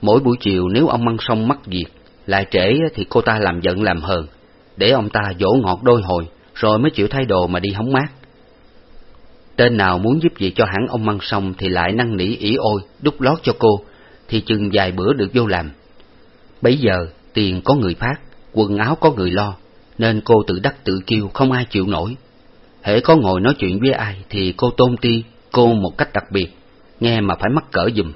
Mỗi buổi chiều nếu ông măng sông mắc việc, lại trễ thì cô ta làm giận làm hờn, để ông ta dỗ ngọt đôi hồi, rồi mới chịu thay đồ mà đi hóng mát. Tên nào muốn giúp việc cho hãng ông măng xong thì lại năn nỉ ỉ ôi, đút lót cho cô, thì chừng vài bữa được vô làm. Bấy giờ, tiền có người phát, quần áo có người lo, nên cô tự đắc tự kêu không ai chịu nổi. Hễ có ngồi nói chuyện với ai thì cô tôn ti cô một cách đặc biệt, nghe mà phải mắc cỡ dùm.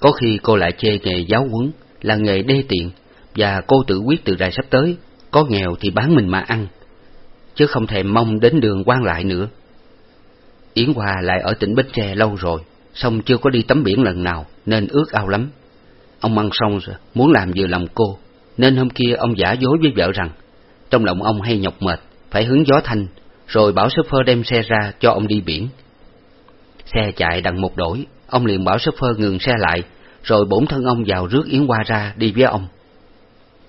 Có khi cô lại chê nghề giáo huấn là nghề đê tiện, và cô tự quyết từ rày sắp tới, có nghèo thì bán mình mà ăn, chứ không thèm mong đến đường quan lại nữa. Yến Hoa lại ở tỉnh Bến Tre lâu rồi, song chưa có đi tắm biển lần nào, nên ước ao lắm. Ông Măng Sông muốn làm vừa lòng cô, nên hôm kia ông giả dối với vợ rằng, trong lòng ông hay nhọc mệt, phải hứng gió thanh, rồi bảo shopper đem xe ra cho ông đi biển. Xe chạy đằng một đổi, ông liền bảo shopper ngừng xe lại, rồi bổn thân ông vào rước Yến Hoa ra đi với ông.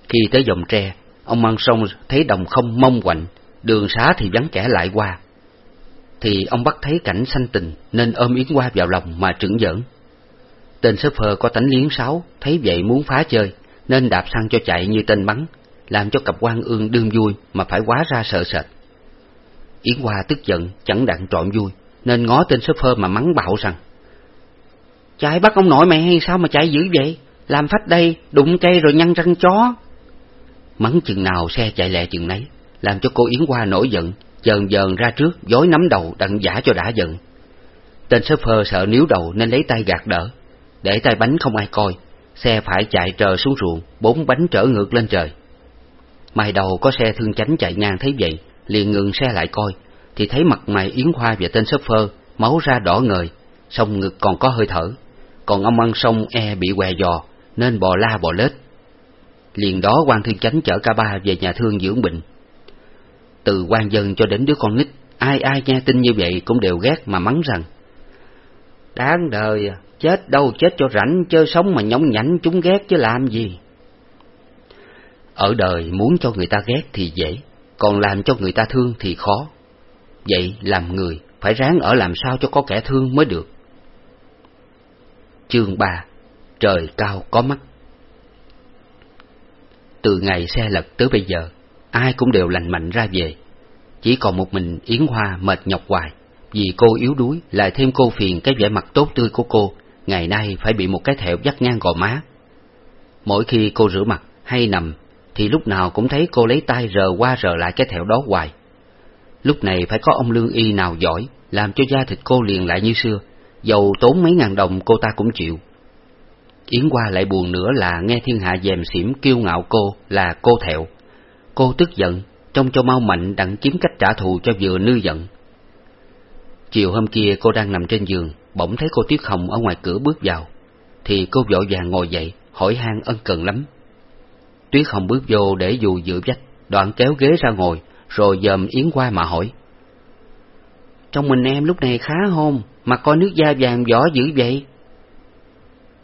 Khi tới dòng tre, ông Măng Sông thấy đồng không mông quạnh, đường xá thì vắng kẻ lại qua, thì ông bắt thấy cảnh sanh tình nên ôm Yến Hoa vào lòng mà trưởng giỡn. Tên shopper có tánh liếng sáo, thấy vậy muốn phá chơi, nên đạp xăng cho chạy như tên bắn, làm cho cặp quan ương đương vui mà phải quá ra sợ sệt. Yến Hoa tức giận, chẳng đặng trọn vui, nên ngó tên shopper mà mắng bạo rằng Chạy bắt ông nội mẹ hay sao mà chạy dữ vậy? Làm phách đây, đụng cây rồi nhăn răng chó. Mắng chừng nào xe chạy lẹ chừng nấy, làm cho cô Yến Hoa nổi giận, dần dần ra trước, dối nắm đầu đặng giả cho đã giận. Tên shipper sợ níu đầu nên lấy tay gạt đỡ, để tay bánh không ai coi, xe phải chạy trờ xuống ruộng, bốn bánh trở ngược lên trời. Mai đầu có xe thương chánh chạy ngang thấy vậy, liền ngừng xe lại coi, thì thấy mặt mày Yến Hoa và tên shipper, máu ra đỏ ngời, sông ngực còn có hơi thở, còn ông ăn sông e bị què giò, nên bò la bò lết. Liền đó quan thương chánh chở cả ba về nhà thương dưỡng bệnh. Từ quan dân cho đến đứa con nít, ai ai nghe tin như vậy cũng đều ghét mà mắng rằng Đáng đời, chết đâu chết cho rảnh, chơi sống mà nhõng nhảnh chúng ghét chứ làm gì. Ở đời muốn cho người ta ghét thì dễ, còn làm cho người ta thương thì khó. Vậy làm người phải ráng ở làm sao cho có kẻ thương mới được. Chương 3 Trời cao có mắt Từ ngày xe lật tới bây giờ, ai cũng đều lành mạnh ra về. Chỉ còn một mình Yến Hoa mệt nhọc hoài, vì cô yếu đuối, lại thêm cô phiền cái vẻ mặt tốt tươi của cô, ngày nay phải bị một cái thẹo dắt ngang gò má. Mỗi khi cô rửa mặt hay nằm, thì lúc nào cũng thấy cô lấy tay rờ qua rờ lại cái thẹo đó hoài. Lúc này phải có ông lương y nào giỏi, làm cho da thịt cô liền lại như xưa, dầu tốn mấy ngàn đồng cô ta cũng chịu. Yến Hoa lại buồn nữa là nghe thiên hạ dèm xỉm kiêu ngạo cô là cô thẹo. Cô tức giận, trông cho mau mạnh đặng kiếm cách trả thù cho vừa nư giận. Chiều hôm kia cô đang nằm trên giường, bỗng thấy cô Tuyết Hồng ở ngoài cửa bước vào, thì cô vội vàng ngồi dậy, hỏi han ân cần lắm. Tuyết Hồng bước vô để dù dựa vách, đoạn kéo ghế ra ngồi, rồi dòm Yến qua mà hỏi. Trong mình em lúc này khá hôn, mà coi nước da vàng vỏ dữ vậy?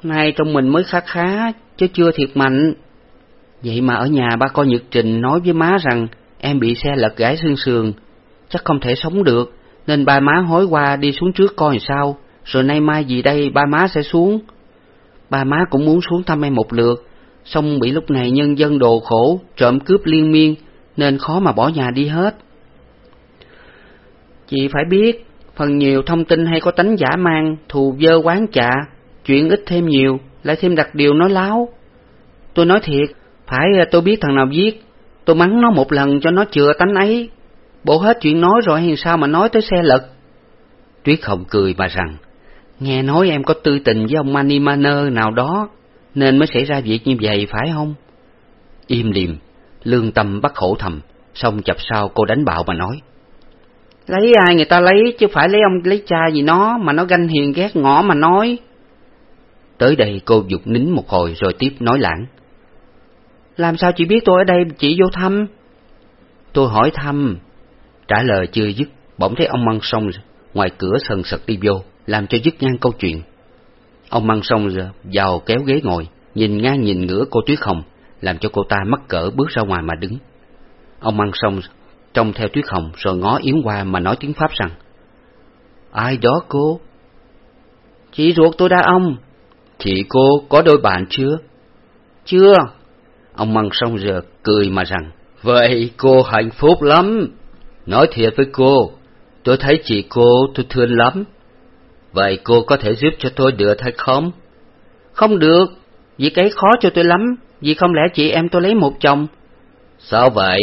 Nay trong mình mới khá khá, chứ chưa thiệt mạnh. Vậy mà ở nhà ba coi Nhật Trình nói với má rằng em bị xe lật gãy xương sườn, chắc không thể sống được, nên ba má hối qua đi xuống trước coi sao, rồi nay mai gì đây ba má sẽ xuống. Ba má cũng muốn xuống thăm em một lượt, xong bị lúc này nhân dân đồ khổ, trộm cướp liên miên, nên khó mà bỏ nhà đi hết. Chị phải biết, phần nhiều thông tin hay có tánh giả mang, thù dơ quán chạ, chuyện ít thêm nhiều, lại thêm đặc điều nói láo. Tôi nói thiệt, phải ờ, tôi biết thằng nào viết, tôi mắng nó một lần cho nó chừa tánh ấy. Bộ hết chuyện nói rồi hay sao mà nói tới xe lật. Tuyết Hồng cười mà rằng, nghe nói em có tư tình với ông Manny Manner nào đó, nên mới xảy ra việc như vậy phải không? Im liềm, lương tâm bắt khổ thầm, xong chập sau cô đánh bạo mà nói. Lấy ai người ta lấy, chứ phải lấy ông lấy cha gì nó, mà nó ganh hiền ghét ngõ mà nói. Tới đây cô dục nín một hồi rồi tiếp nói lãng. Làm sao chị biết tôi ở đây chỉ vô thăm? Tôi hỏi thăm. Trả lời chưa dứt, bỗng thấy ông Măng Sông ngoài cửa sần sật đi vô, làm cho dứt ngang câu chuyện. Ông Măng Sông vào kéo ghế ngồi, nhìn ngang nhìn ngửa cô Tuyết Hồng, làm cho cô ta mắc cỡ bước ra ngoài mà đứng. Ông Măng Sông trông theo Tuyết Hồng rồi ngó Yến Hoa mà nói tiếng Pháp rằng Ai đó cô? Chị ruột tôi đã ông. Chị cô có đôi bạn chưa? Chưa. Ông Măng xong giờ cười mà rằng Vậy cô hạnh phúc lắm. Nói thiệt với cô, tôi thấy chị cô tôi thương lắm. Vậy cô có thể giúp cho tôi được hay không? Không được, vì cái khó cho tôi lắm, vì không lẽ chị em tôi lấy một chồng. Sao vậy?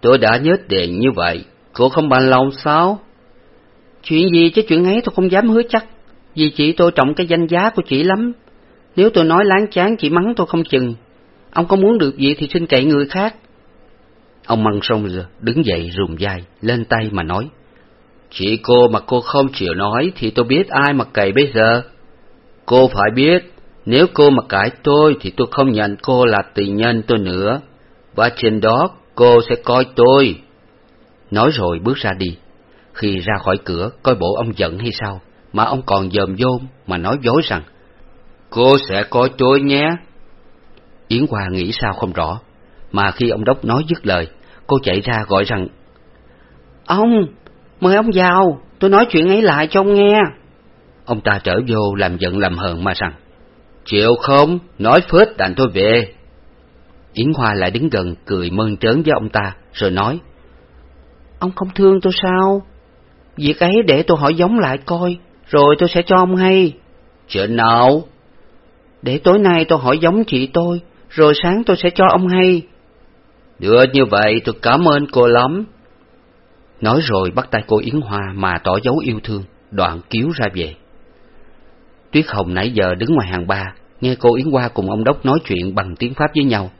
Tôi đã nhớ tiền như vậy, cô không bằng lòng sao? Chuyện gì chứ chuyện ấy tôi không dám hứa chắc, vì chị tôi trọng cái danh giá của chị lắm. Nếu tôi nói láng chán chị mắng tôi không chừng. Ông có muốn được gì thì xin cậy người khác. Ông Măng Sông đứng dậy rùng dài, lên tay mà nói. Chị cô mà cô không chịu nói thì tôi biết ai mà cậy bây giờ. Cô phải biết, nếu cô mà cãi tôi thì tôi không nhận cô là tình nhân tôi nữa. Và trên đó cô sẽ coi tôi. Nói rồi bước ra đi. Khi ra khỏi cửa, coi bộ ông giận hay sao, mà ông còn dòm dôm mà nói dối rằng Cô sẽ coi tôi nhé. Yến Hoa nghĩ sao không rõ, mà khi ông Đốc nói dứt lời, cô chạy ra gọi rằng Ông, mời ông vào, tôi nói chuyện ấy lại cho ông nghe. Ông ta trở vô làm giận làm hờn mà rằng Chịu không, nói phết đành tôi về. Yến Hoa lại đứng gần cười mơn trớn với ông ta, rồi nói Ông không thương tôi sao? Việc ấy để tôi hỏi giống lại coi, rồi tôi sẽ cho ông hay. Chuyện nào? Để tối nay tôi hỏi giống chị tôi, rồi sáng tôi sẽ cho ông hay. Được như vậy tôi cảm ơn cô lắm. Nói rồi bắt tay cô Yến Hoa mà tỏ dấu yêu thương, đoạn cứu ra về. Tuyết Hồng nãy giờ đứng ngoài hàng ba, nghe cô Yến Hoa cùng ông Đốc nói chuyện bằng tiếng Pháp với nhau.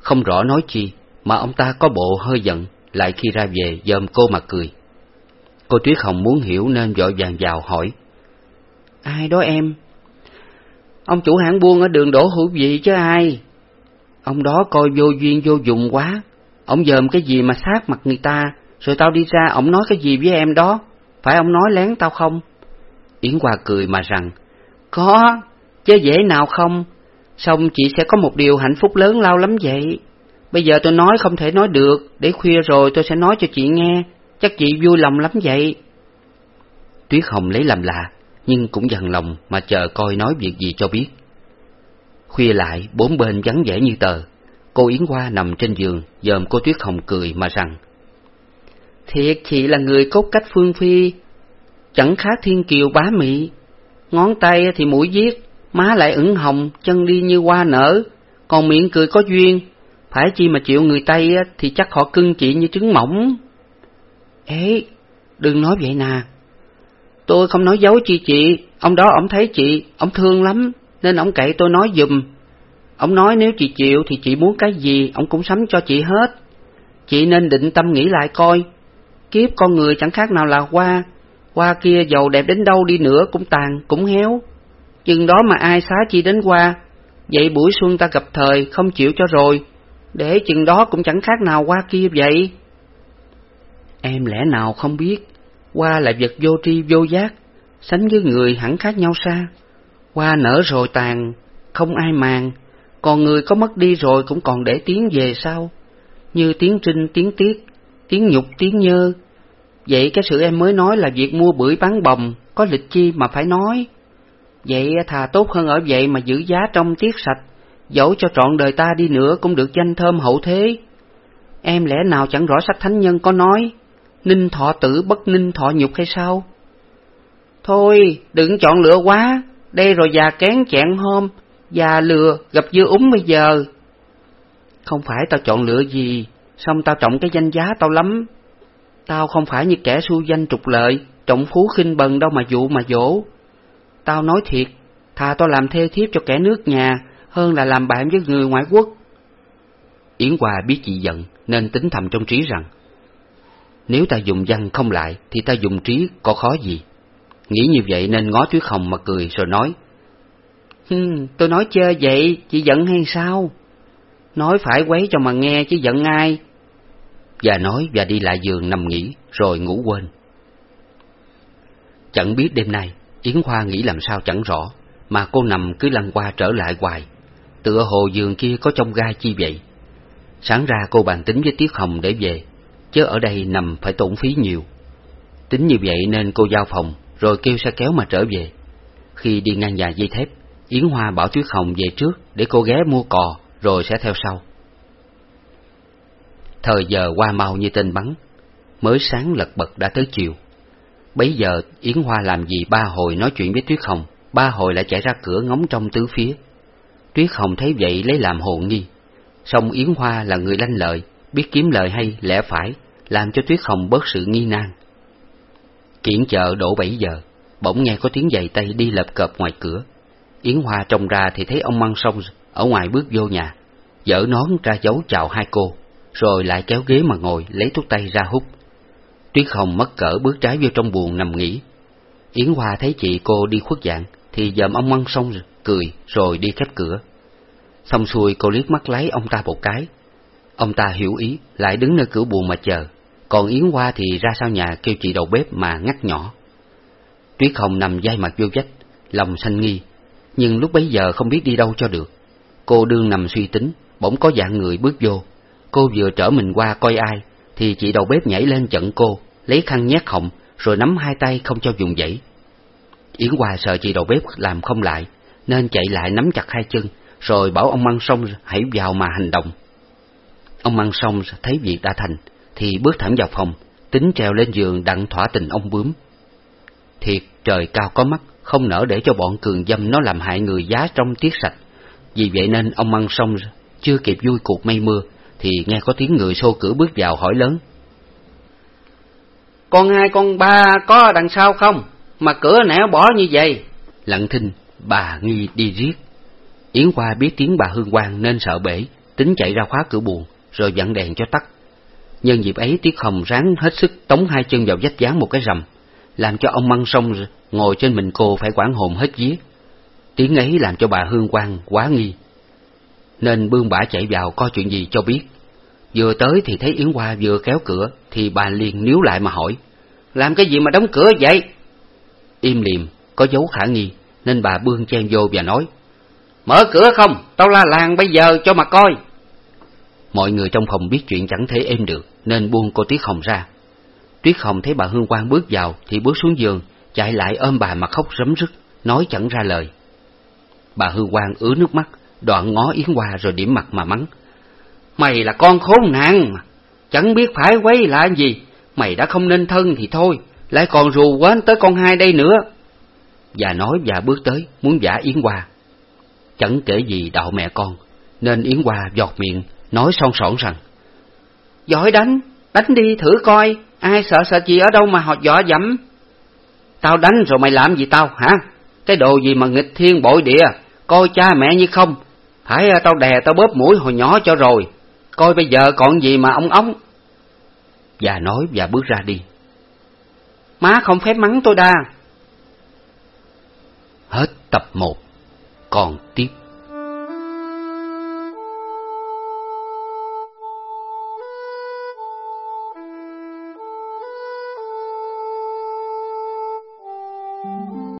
Không rõ nói chi, mà ông ta có bộ hơi giận, lại khi ra về dòm cô mà cười. Cô Tuyết Hồng muốn hiểu nên vội vàng vào hỏi. Ai đó em? Ông chủ hãng buôn ở đường đổ hữu vị chứ ai? Ông đó coi vô duyên vô dụng quá. Ông dòm cái gì mà sát mặt người ta, rồi tao đi ra, ông nói cái gì với em đó? Phải ông nói lén tao không? Yến Hoa cười mà rằng, Có, chứ dễ nào không? Xong chị sẽ có một điều hạnh phúc lớn lao lắm vậy. Bây giờ tôi nói không thể nói được, để khuya rồi tôi sẽ nói cho chị nghe, chắc chị vui lòng lắm vậy. Tuyết Hồng lấy làm lạ, nhưng cũng dằn lòng mà chờ coi nói việc gì cho biết. Khuya lại, bốn bên vắng vẻ như tờ. Cô Yến Hoa nằm trên giường, dòm cô Tuyết Hồng cười mà rằng. Thiệt chị là người cốt cách phương phi, chẳng khác thiên kiều bá mị. Ngón tay thì mũi viết, má lại ửng hồng, chân đi như hoa nở, còn miệng cười có duyên. Phải chi mà chịu người Tây thì chắc họ cưng chị như trứng mỏng. Ê, đừng nói vậy nè. Tôi không nói dối chi chị, ông đó ông thấy chị, ông thương lắm, nên ông cậy tôi nói dùm. Ông nói nếu chị chịu thì chị muốn cái gì, ông cũng sắm cho chị hết. Chị nên định tâm nghĩ lại coi, kiếp con người chẳng khác nào là hoa, hoa kia giàu đẹp đến đâu đi nữa cũng tàn, cũng héo. Chừng đó mà ai xá chi đến hoa, vậy buổi xuân ta gặp thời không chịu cho rồi, để chừng đó cũng chẳng khác nào hoa kia vậy. Em lẽ nào không biết, hoa là vật vô tri vô giác, sánh với người hẳn khác nhau xa. Hoa nở rồi tàn, không ai màng, còn người có mất đi rồi cũng còn để tiếng về sau, như tiếng trinh, tiếng tiết, tiếng nhục, tiếng nhơ. Vậy cái sự em mới nói là việc mua bưởi bán bồng, có lịch chi mà phải nói. Vậy thà tốt hơn ở vậy mà giữ giá trong tiết sạch, dẫu cho trọn đời ta đi nữa cũng được danh thơm hậu thế. Em lẽ nào chẳng rõ sách thánh nhân có nói, ninh thọ tử bất ninh thọ nhục hay sao? Thôi, đừng chọn lựa quá, đây rồi già kén chẹn hôm, già lừa, gặp dưa úng bây giờ. Không phải tao chọn lựa gì, xong tao trọng cái danh giá tao lắm. Tao không phải như kẻ su danh trục lợi, trọng phú khinh bần đâu mà dụ mà dỗ. Tao nói thiệt, thà tao làm thê thiếp cho kẻ nước nhà, hơn là làm bạn với người ngoại quốc. Yến Hòa biết chị giận, nên tính thầm trong trí rằng, nếu ta dùng văn không lại, thì ta dùng trí có khó gì. Nghĩ như vậy nên ngó Tuyết Hồng mà cười rồi nói, Hừm, tôi nói chơi vậy, chị giận hay sao? Nói phải quấy cho mà nghe chứ giận ai? Và nói và đi lại giường nằm nghỉ, rồi ngủ quên. Chẳng biết đêm nay, Yến Hoa nghĩ làm sao chẳng rõ, mà cô nằm cứ lăn qua trở lại hoài. Tựa hồ giường kia có trong gai chi vậy. Sáng ra cô bàn tính với Tiết Hồng để về, chứ ở đây nằm phải tổn phí nhiều. Tính như vậy nên cô giao phòng, rồi kêu xe kéo mà trở về. Khi đi ngang nhà dây thép, Yến Hoa bảo Tuyết Hồng về trước để cô ghé mua cò, rồi sẽ theo sau. Thời giờ qua mau như tên bắn, mới sáng lật bật đã tới chiều. Bấy giờ Yến Hoa làm gì ba hồi nói chuyện với Tuyết Hồng, ba hồi lại chạy ra cửa ngóng trong tứ phía. Tuyết Hồng thấy vậy lấy làm hồ nghi, song Yến Hoa là người lanh lợi, biết kiếm lời hay lẽ phải, làm cho Tuyết Hồng bớt sự nghi nan. Kiển chợ đổ bảy giờ, bỗng nghe có tiếng giày tay đi lập cập ngoài cửa. Yến Hoa trông ra thì thấy ông Măng Sông ở ngoài bước vô nhà, dở nón ra dấu chào hai cô, rồi lại kéo ghế mà ngồi lấy thuốc tay ra hút. Tuyết Hồng mất cỡ bước trái vô trong buồng nằm nghỉ. Yến Hoa thấy chị cô đi khuất dạng, thì dòm ông Măng Sông cười rồi đi khép cửa. Xong xuôi cô liếc mắt lấy ông ta một cái. Ông ta hiểu ý, lại đứng nơi cửa buồng mà chờ, còn Yến Hoa thì ra sau nhà kêu chị đầu bếp mà ngắt nhỏ. Tuyết Hồng nằm dai mặt vô vách, lòng xanh nghi, nhưng lúc bấy giờ không biết đi đâu cho được. Cô đương nằm suy tính, bỗng có dạng người bước vô. Cô vừa trở mình qua coi ai, thì chị đầu bếp nhảy lên chận cô, lấy khăn nhét họng, rồi nắm hai tay không cho dùng dãy. Yến Hoa sợ chị đầu bếp làm không lại, nên chạy lại nắm chặt hai chân, rồi bảo ông Măng Sông hãy vào mà hành động. Ông Măng Sông thấy việc đã thành, thì bước thẳng vào phòng, tính treo lên giường đặng thỏa tình ông bướm. Thiệt trời cao có mắt, không nỡ để cho bọn cường dâm nó làm hại người giá trong tiết sạch. Vì vậy nên ông Măng Sông chưa kịp vui cuộc mây mưa, thì nghe có tiếng người xô cửa bước vào hỏi lớn. Con hai con ba có đằng sau không? Mà cửa nẻo bỏ như vậy. Lặng thinh, bà nghi đi riết. Yến Hoa biết tiếng bà Hương Quang nên sợ bể, tính chạy ra khóa cửa buồn, rồi dặn đèn cho tắt. Nhân dịp ấy Tiết Hồng ráng hết sức tống hai chân vào vách dán một cái rầm, làm cho ông Măng Sông ngồi trên mình cô phải quản hồn hết vía. Tiếng ấy làm cho bà Hương Quang quá nghi, nên bương bả chạy vào coi chuyện gì cho biết. Vừa tới thì thấy Yến Hoa vừa kéo cửa, thì bà liền níu lại mà hỏi, làm cái gì mà đóng cửa vậy? Im liềm, có dấu khả nghi, nên bà bương chen vô và nói, Mở cửa không, tao la làng bây giờ cho mà coi. Mọi người trong phòng biết chuyện chẳng thể êm được, nên buông cô Tuyết Hồng ra. Tuyết Hồng thấy bà Hương Quang bước vào, thì bước xuống giường, chạy lại ôm bà mà khóc rấm rứt, nói chẳng ra lời. Bà Hương Quang ứa nước mắt, đoạn ngó Yến Hoa rồi điểm mặt mà mắng. Mày là con khốn nạn mà, chẳng biết phải quấy là gì, mày đã không nên thân thì thôi, lại còn rù quến tới con hai đây nữa. Và nói và bước tới, muốn giả Yến Hoa. Chẳng kể gì đạo mẹ con, nên Yến Hoa giọt miệng, nói son sỏn rằng Giỏi đánh, đánh đi thử coi, ai sợ sợ gì ở đâu mà họ dọa dẫm. Tao đánh rồi mày làm gì tao hả? Cái đồ gì mà nghịch thiên bội địa, coi cha mẹ như không. Phải à, tao đè tao bóp mũi hồi nhỏ cho rồi, coi bây giờ còn gì mà ông ống. Và nói và bước ra đi. Má không phép mắng tôi đa. Hết tập 1, còn tiếp.